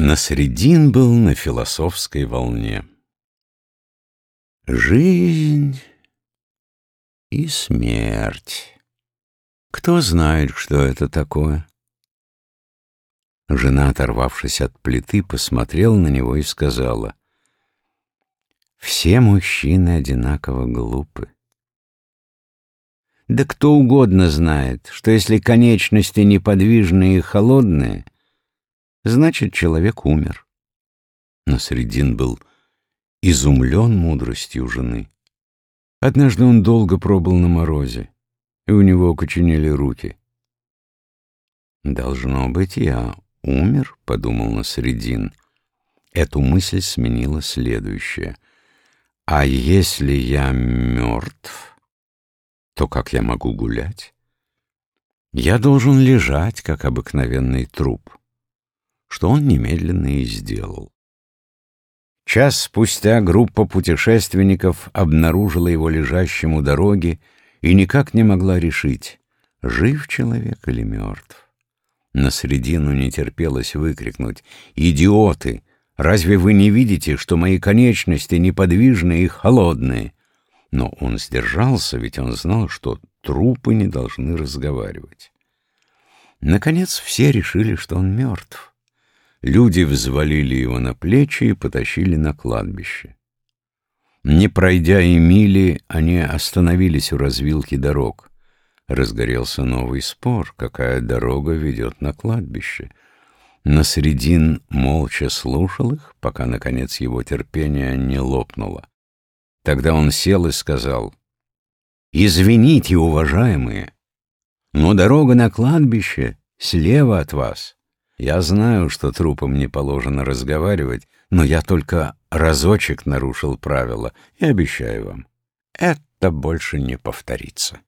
Насредин был на философской волне. Жизнь и смерть. Кто знает, что это такое? Жена, оторвавшись от плиты, посмотрела на него и сказала, «Все мужчины одинаково глупы. Да кто угодно знает, что если конечности неподвижные и холодные — значит, человек умер. Но Средин был изумлен мудростью жены. Однажды он долго пробыл на морозе, и у него окоченели руки. «Должно быть, я умер», — подумал Насредин. Эту мысль сменила следующее. «А если я мертв, то как я могу гулять? Я должен лежать, как обыкновенный труп» что он немедленно и сделал. Час спустя группа путешественников обнаружила его лежащим у дороги и никак не могла решить, жив человек или мертв. На средину не терпелось выкрикнуть «Идиоты! Разве вы не видите, что мои конечности неподвижные и холодные?» Но он сдержался, ведь он знал, что трупы не должны разговаривать. Наконец все решили, что он мертв. Люди взвалили его на плечи и потащили на кладбище. Не пройдя и мили, они остановились у развилки дорог. Разгорелся новый спор, какая дорога ведет на кладбище. Насредин молча слушал их, пока, наконец, его терпение не лопнуло. Тогда он сел и сказал, «Извините, уважаемые, но дорога на кладбище слева от вас». Я знаю, что трупам не положено разговаривать, но я только разочек нарушил правила и обещаю вам, это больше не повторится.